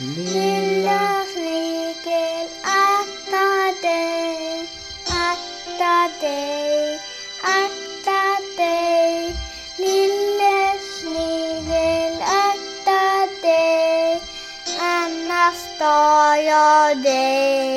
Lilla snigel, akta dig, akta dig, akta dig. Lille snigel, akta dig, annars tar jag dig.